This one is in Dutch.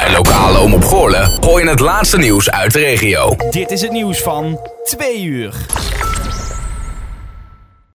Bij Lokale Omroep Goorlen gooi je het laatste nieuws uit de regio. Dit is het nieuws van 2 uur.